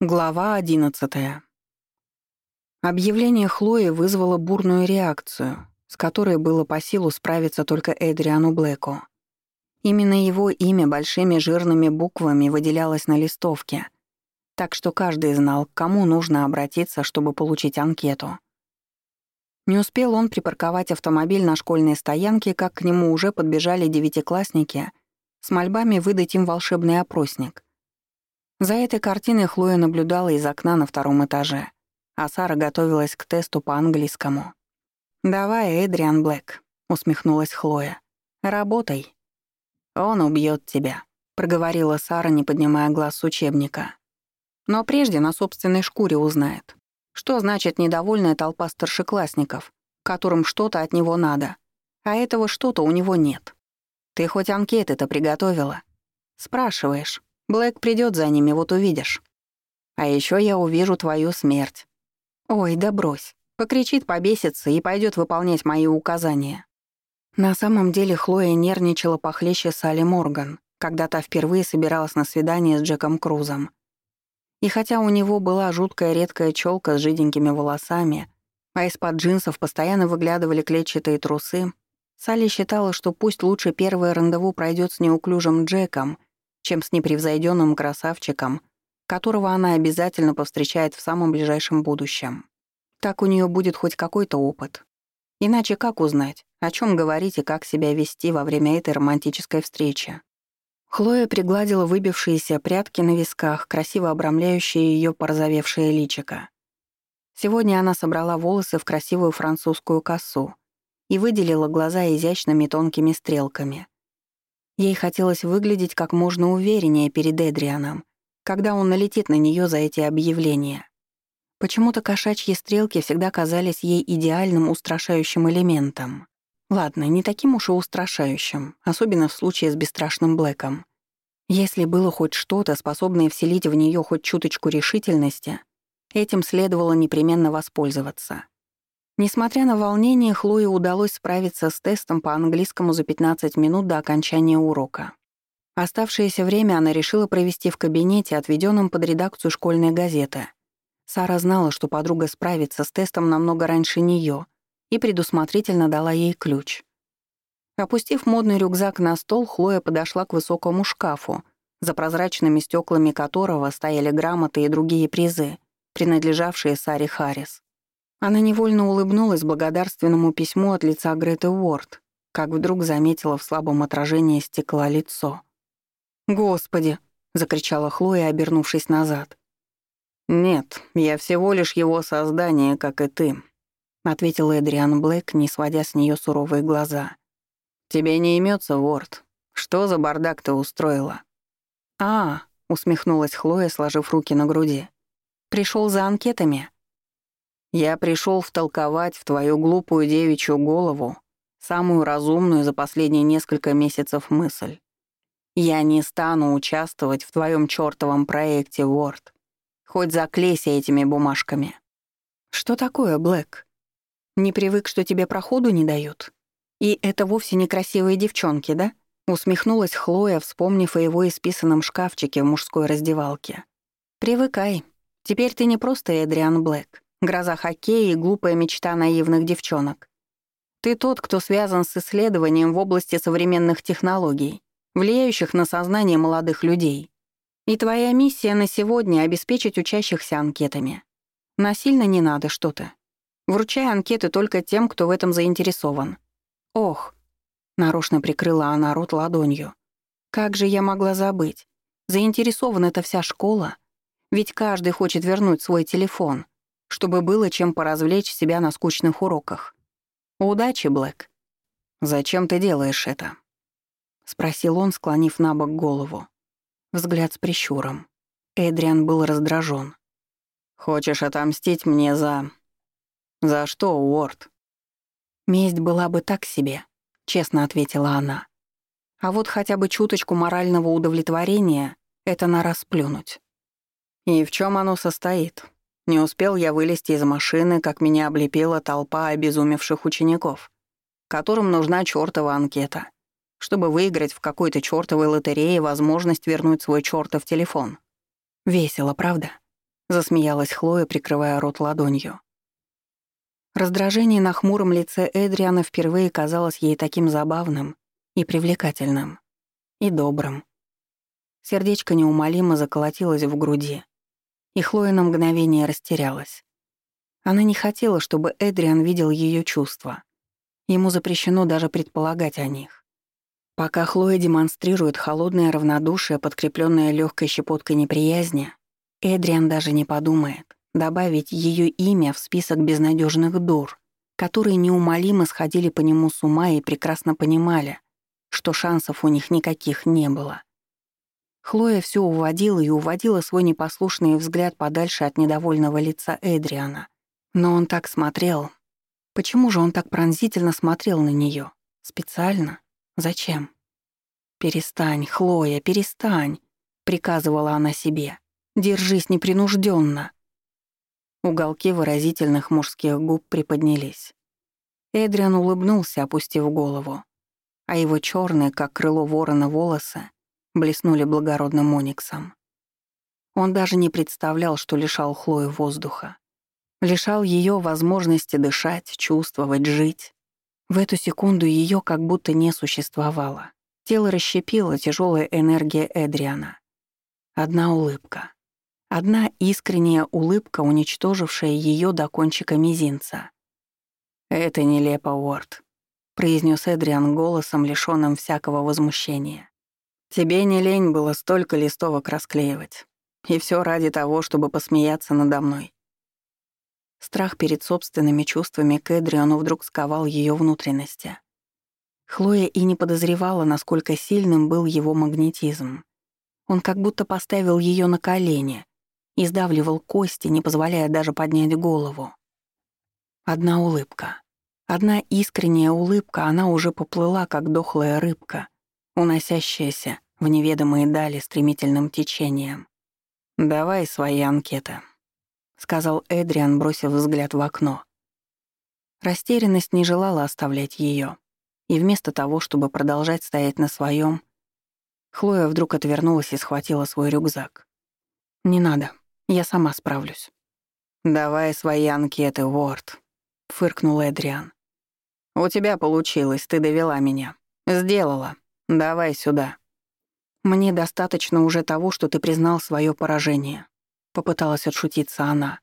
Глава одиннадцатая. Объявление Хлои вызвало бурную реакцию, с которой было по силу справиться только Эдриану Блэку. Именно его имя большими жирными буквами выделялось на листовке, так что каждый знал, к кому нужно обратиться, чтобы получить анкету. Не успел он припарковать автомобиль на школьной стоянке, как к нему уже подбежали девятиклассники с мольбами выдать им волшебный опросник — за этой картиной Хлоя наблюдала из окна на втором этаже, а Сара готовилась к тесту по английскому. «Давай, Эдриан Блэк», — усмехнулась Хлоя. «Работай». «Он убьет тебя», — проговорила Сара, не поднимая глаз с учебника. Но прежде на собственной шкуре узнает, что значит недовольная толпа старшеклассников, которым что-то от него надо, а этого что-то у него нет. Ты хоть анкеты-то приготовила? Спрашиваешь. Блэк придет за ними, вот увидишь. А еще я увижу твою смерть. Ой, да брось. Покричит, побесится и пойдет выполнять мои указания. На самом деле Хлоя нервничала похлеще Салли Морган, когда та впервые собиралась на свидание с Джеком Крузом. И хотя у него была жуткая редкая челка с жиденькими волосами, а из-под джинсов постоянно выглядывали клетчатые трусы, Салли считала, что пусть лучше первое рандеву пройдет с неуклюжим Джеком, чем с непревзойденным красавчиком, которого она обязательно повстречает в самом ближайшем будущем. Так у нее будет хоть какой-то опыт. Иначе как узнать, о чем говорить и как себя вести во время этой романтической встречи? Хлоя пригладила выбившиеся прядки на висках, красиво обрамляющие ее порозовевшее личико. Сегодня она собрала волосы в красивую французскую косу и выделила глаза изящными тонкими стрелками — Ей хотелось выглядеть как можно увереннее перед Эдрианом, когда он налетит на нее за эти объявления. Почему-то кошачьи стрелки всегда казались ей идеальным устрашающим элементом. Ладно, не таким уж и устрашающим, особенно в случае с бесстрашным Блэком. Если было хоть что-то, способное вселить в нее хоть чуточку решительности, этим следовало непременно воспользоваться. Несмотря на волнение, Хлое удалось справиться с тестом по английскому за 15 минут до окончания урока. Оставшееся время она решила провести в кабинете, отведенном под редакцию школьной газеты. Сара знала, что подруга справится с тестом намного раньше нее, и предусмотрительно дала ей ключ. Опустив модный рюкзак на стол, Хлоя подошла к высокому шкафу, за прозрачными стеклами которого стояли грамоты и другие призы, принадлежавшие Саре Харрис. Она невольно улыбнулась благодарственному письму от лица Греты Уорд, как вдруг заметила в слабом отражении стекла лицо. «Господи!» — закричала Хлоя, обернувшись назад. «Нет, я всего лишь его создание, как и ты», — ответил Эдриан Блэк, не сводя с нее суровые глаза. «Тебе не имется, Уорд. Что за бардак ты устроила?» «А», — усмехнулась Хлоя, сложив руки на груди. Пришел за анкетами?» Я пришел втолковать в твою глупую девичью голову самую разумную за последние несколько месяцев мысль. Я не стану участвовать в твоем чёртовом проекте, Word. Хоть заклейся этими бумажками. Что такое, Блэк? Не привык, что тебе проходу не дают? И это вовсе не красивые девчонки, да? Усмехнулась Хлоя, вспомнив о его исписанном шкафчике в мужской раздевалке. Привыкай. Теперь ты не просто Эдриан Блэк гроза хоккея и глупая мечта наивных девчонок. Ты тот, кто связан с исследованием в области современных технологий, влияющих на сознание молодых людей. И твоя миссия на сегодня — обеспечить учащихся анкетами. Насильно не надо что-то. Вручай анкеты только тем, кто в этом заинтересован. Ох, нарочно прикрыла она рот ладонью. Как же я могла забыть? Заинтересована эта вся школа. Ведь каждый хочет вернуть свой телефон — чтобы было чем поразвлечь себя на скучных уроках. «Удачи, Блэк». «Зачем ты делаешь это?» — спросил он, склонив на бок голову. Взгляд с прищуром. Эдриан был раздражен. «Хочешь отомстить мне за...» «За что, Уорд?» «Месть была бы так себе», — честно ответила она. «А вот хотя бы чуточку морального удовлетворения — это на расплюнуть». «И в чем оно состоит?» Не успел я вылезти из машины, как меня облепила толпа обезумевших учеников, которым нужна чёртова анкета, чтобы выиграть в какой-то чёртовой лотерее возможность вернуть свой чёртов телефон. Весело, правда? — засмеялась Хлоя, прикрывая рот ладонью. Раздражение на хмуром лице Эдриана впервые казалось ей таким забавным и привлекательным, и добрым. Сердечко неумолимо заколотилось в груди, и Хлоя на мгновение растерялась. Она не хотела, чтобы Эдриан видел ее чувства. Ему запрещено даже предполагать о них. Пока Хлоя демонстрирует холодное равнодушие, подкрепленное легкой щепоткой неприязни, Эдриан даже не подумает добавить ее имя в список безнадежных дур, которые неумолимо сходили по нему с ума и прекрасно понимали, что шансов у них никаких не было. Хлоя все уводила и уводила свой непослушный взгляд подальше от недовольного лица Эдриана. Но он так смотрел. Почему же он так пронзительно смотрел на нее? Специально? Зачем? «Перестань, Хлоя, перестань», — приказывала она себе. «Держись непринужденно. Уголки выразительных мужских губ приподнялись. Эдриан улыбнулся, опустив голову, а его черные, как крыло ворона, волосы блеснули благородным ониксом. Он даже не представлял, что лишал Хлою воздуха. Лишал ее возможности дышать, чувствовать, жить. В эту секунду ее как будто не существовало. Тело расщепило тяжелая энергия Эдриана. Одна улыбка. Одна искренняя улыбка, уничтожившая ее до кончика мизинца. «Это нелепо, Уорд», — произнес Эдриан голосом, лишённым всякого возмущения. «Тебе не лень было столько листовок расклеивать. И все ради того, чтобы посмеяться надо мной». Страх перед собственными чувствами к Эдриану вдруг сковал ее внутренности. Хлоя и не подозревала, насколько сильным был его магнетизм. Он как будто поставил ее на колени, и сдавливал кости, не позволяя даже поднять голову. Одна улыбка. Одна искренняя улыбка, она уже поплыла, как дохлая рыбка, уносящаяся в неведомые дали стремительным течением. «Давай свои анкеты», — сказал Эдриан, бросив взгляд в окно. Растерянность не желала оставлять ее, и вместо того, чтобы продолжать стоять на своем, Хлоя вдруг отвернулась и схватила свой рюкзак. «Не надо», я сама справлюсь». «Давай свои анкеты, Уорд», — фыркнул Эдриан. «У тебя получилось, ты довела меня. Сделала. Давай сюда». «Мне достаточно уже того, что ты признал свое поражение», — попыталась отшутиться она.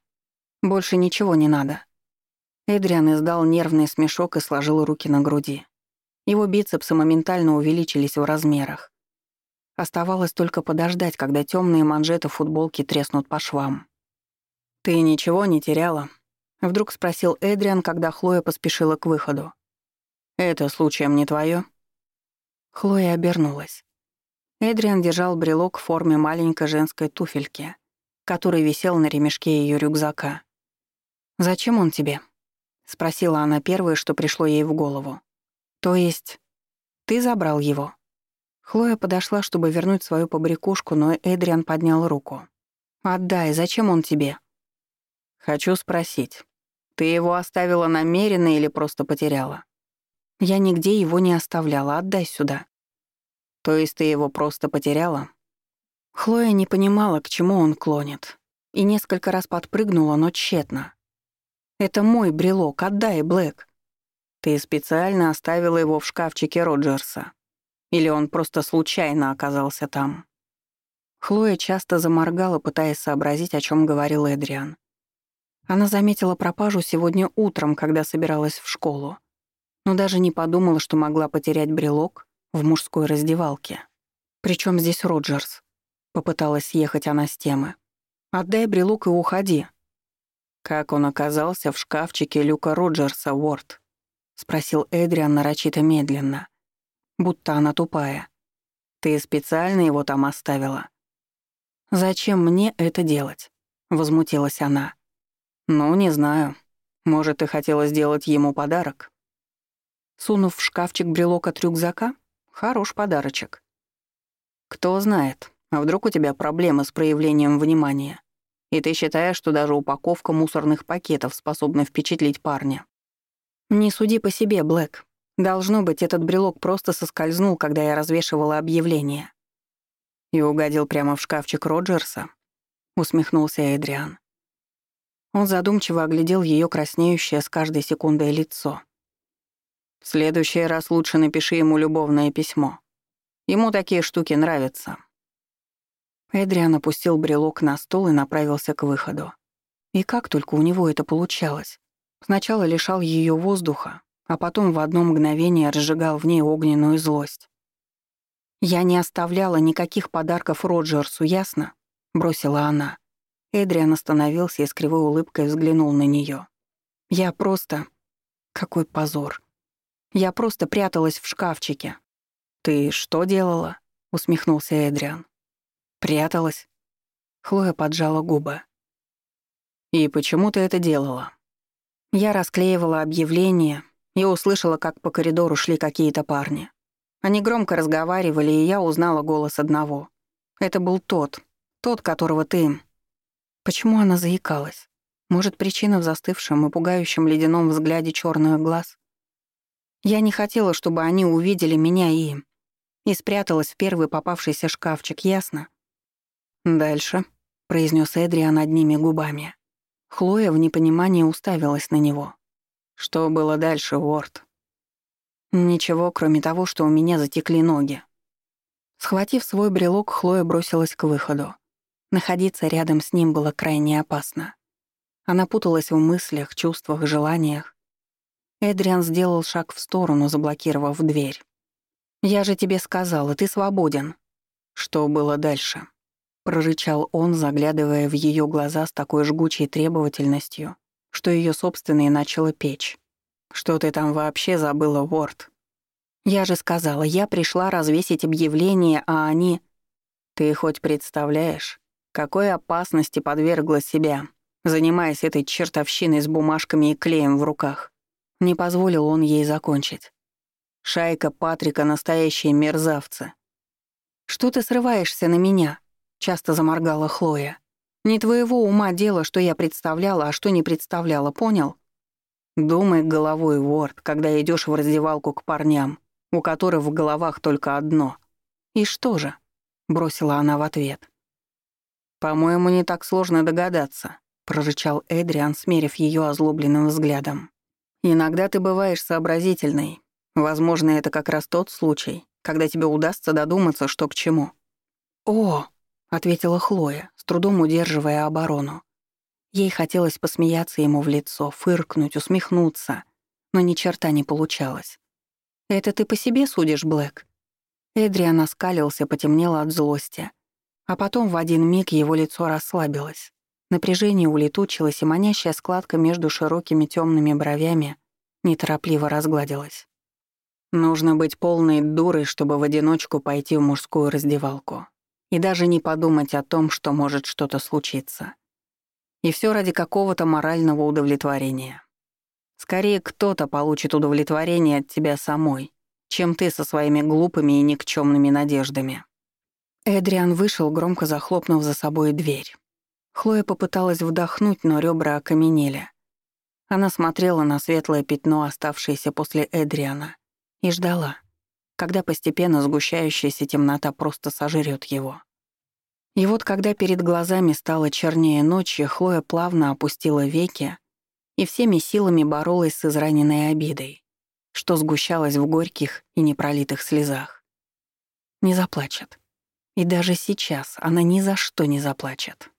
«Больше ничего не надо». Эдриан издал нервный смешок и сложил руки на груди. Его бицепсы моментально увеличились в размерах. Оставалось только подождать, когда темные манжеты футболки треснут по швам. «Ты ничего не теряла?» — вдруг спросил Эдриан, когда Хлоя поспешила к выходу. «Это случаем не твое? Хлоя обернулась. Эдриан держал брелок в форме маленькой женской туфельки, который висел на ремешке ее рюкзака. «Зачем он тебе?» — спросила она первое, что пришло ей в голову. «То есть ты забрал его?» Хлоя подошла, чтобы вернуть свою побрякушку, но Эдриан поднял руку. «Отдай, зачем он тебе?» «Хочу спросить, ты его оставила намеренно или просто потеряла?» «Я нигде его не оставляла, отдай сюда». «То есть ты его просто потеряла?» Хлоя не понимала, к чему он клонит, и несколько раз подпрыгнула, но тщетно. «Это мой брелок, отдай, Блэк». «Ты специально оставила его в шкафчике Роджерса», или он просто случайно оказался там? Хлоя часто заморгала, пытаясь сообразить, о чем говорил Эдриан. Она заметила пропажу сегодня утром, когда собиралась в школу, но даже не подумала, что могла потерять брелок в мужской раздевалке. Причем здесь Роджерс? Попыталась съехать она с темы. «Отдай брелок и уходи». «Как он оказался в шкафчике Люка Роджерса, Уорд?» — спросил Эдриан нарочито медленно будто она тупая. Ты специально его там оставила? Зачем мне это делать? Возмутилась она. Ну, не знаю. Может, ты хотела сделать ему подарок? Сунув в шкафчик брелок от рюкзака? Хорош подарочек. Кто знает, а вдруг у тебя проблемы с проявлением внимания, и ты считаешь, что даже упаковка мусорных пакетов способна впечатлить парня. Не суди по себе, Блэк. Должно быть, этот брелок просто соскользнул, когда я развешивала объявление. И угодил прямо в шкафчик Роджерса. — усмехнулся Эдриан. Он задумчиво оглядел ее краснеющее с каждой секундой лицо. «В следующий раз лучше напиши ему любовное письмо. Ему такие штуки нравятся». Эдриан опустил брелок на стол и направился к выходу. И как только у него это получалось. Сначала лишал ее воздуха, а потом в одно мгновение разжигал в ней огненную злость. «Я не оставляла никаких подарков Роджерсу, ясно?» — бросила она. Эдриан остановился и с кривой улыбкой взглянул на нее. «Я просто... Какой позор. Я просто пряталась в шкафчике». «Ты что делала?» — усмехнулся Эдриан. «Пряталась?» Хлоя поджала губы. «И почему ты это делала?» Я расклеивала объявление и услышала, как по коридору шли какие-то парни. Они громко разговаривали, и я узнала голос одного. Это был тот, тот, которого ты... Почему она заикалась? Может, причина в застывшем и пугающем ледяном взгляде черных глаз? Я не хотела, чтобы они увидели меня и... И спряталась в первый попавшийся шкафчик, ясно? «Дальше», — произнес Эдриан одними губами. Хлоя в непонимании уставилась на него. «Что было дальше, Уорд?» «Ничего, кроме того, что у меня затекли ноги». Схватив свой брелок, Хлоя бросилась к выходу. Находиться рядом с ним было крайне опасно. Она путалась в мыслях, чувствах, желаниях. Эдриан сделал шаг в сторону, заблокировав дверь. «Я же тебе сказала, ты свободен». Что было дальше? прорычал он, заглядывая в ее глаза с такой жгучей требовательностью, что ее собственные начало печь. «Что ты там вообще забыла, Уорд?» «Я же сказала, я пришла развесить объявление, а они...» «Ты хоть представляешь, какой опасности подвергла себя, занимаясь этой чертовщиной с бумажками и клеем в руках?» Не позволил он ей закончить. «Шайка Патрика — настоящие мерзавцы». «Что ты срываешься на меня?» Часто заморгала Хлоя. «Не твоего ума дело, что я представляла, а что не представляла, понял?» Думай головой, Ворд, когда идешь в раздевалку к парням, у которых в головах только одно. «И что же?» — бросила она в ответ. «По-моему, не так сложно догадаться», — прорычал Эдриан, смерив ее озлобленным взглядом. «Иногда ты бываешь сообразительной. Возможно, это как раз тот случай, когда тебе удастся додуматься, что к чему». «О!» — ответила Хлоя, с трудом удерживая оборону. Ей хотелось посмеяться ему в лицо, фыркнуть, усмехнуться, но ни черта не получалось. «Это ты по себе судишь, Блэк?» Эдриан оскалился, потемнело от злости. А потом в один миг его лицо расслабилось. Напряжение улетучилось, и манящая складка между широкими темными бровями неторопливо разгладилась. Нужно быть полной дурой, чтобы в одиночку пойти в мужскую раздевалку и даже не подумать о том, что может что-то случиться. И все ради какого-то морального удовлетворения. Скорее, кто-то получит удовлетворение от тебя самой, чем ты со своими глупыми и никчемными надеждами. Эдриан вышел, громко захлопнув за собой дверь. Хлоя попыталась вдохнуть, но ребра окаменели. Она смотрела на светлое пятно, оставшееся после Эдриана, и ждала, когда постепенно сгущающаяся темнота просто сожрет его. И вот когда перед глазами стало чернее ночи, Хлоя плавно опустила веки и всеми силами боролась с израненной обидой, что сгущалось в горьких и непролитых слезах. Не заплачет. И даже сейчас она ни за что не заплачет.